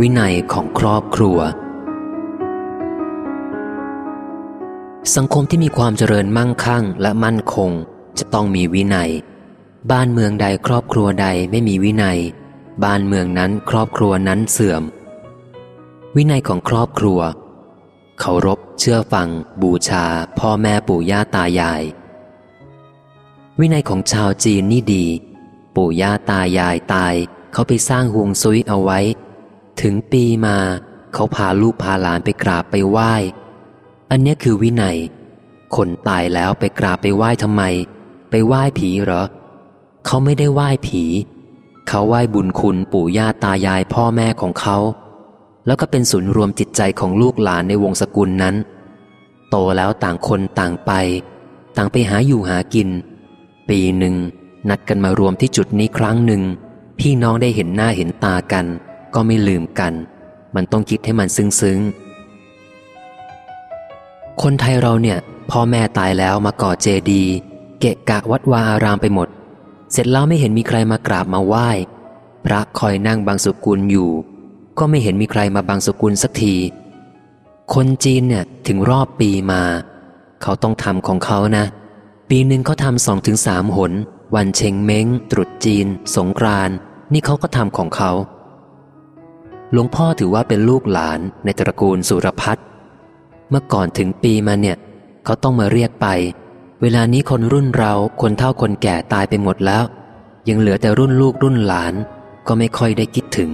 วินัยของครอบครัว สังคมที่มีความเจริญมั่งคั่งและมั่นคง จะต้องมีวินัย บ้านเมืองใดครอบครัวใดไม่มีวินัย บ้านเมืองนั้นครอบครัวนั้นเสื่อม วินัยของครอบครัวเคารพเชื่อฟัง บูชา พ่อแม่ปู่ย่าตายาย วินัยของชาวจีนนี่ดี ปู่ย่าตายายตาย เขาไปสร้างห่วงซุยเอาไว้ ถึงปีมาเขาพาลูกพาหลานไปกราบไปไหว้ อันนี้คือวินัย คนตายแล้วไปกราบไปไหว้ทำไม ไปไหว้ผีเหรอ เขาไม่ได้ไหว้ผี เขาไหว้บุญคุณปู่ย่าตายายพ่อแม่ของเขา แล้วก็เป็นศูนย์รวมจิตใจของลูกหลานในวงศกุลนั้น โตแล้วต่างคนต่างไป ต่างไปหาอยู่หากิน ปีหนึ่ง นัดกันมารวมที่จุดนี้ครั้งหนึ่ง พี่น้องได้เห็นหน้าเห็นตากัน ก็ไม่ลืมกัน มันต้องคิดให้มันซึ้งซึ้งคนไทยเราเนี่ย พ่อแม่ตายแล้วมาก่อเจดี เกะกะวัดวาอารามไปหมด เสร็จแล้วไม่เห็นมีใครมากราบมาไหว้ พระคอยนั่งบางสุกุลอยู่ ก็ไม่เห็นมีใครมาบางสุกุลสักที คนจีนเนี่ยถึงรอบปีมา เขาต้องทำของเขานะ ปีหนึ่งเขาทำสองถึงสามหน วันเชงเม้ง ตรุษจีน สงกรานนี่เขาก็ทำของเขา หลวงพ่อถือว่าเป็นลูกหลานในตระกูลสุรพัฒน์เมื่อก่อนถึงปีมาเนี่ย เขาต้องมาเรียกไป เวลานี้คนรุ่นเราคนเฒ่าคนแก่ตายไปหมดแล้ว ยังเหลือแต่รุ่นลูกรุ่นหลาน ก็ไม่ค่อยได้คิดถึง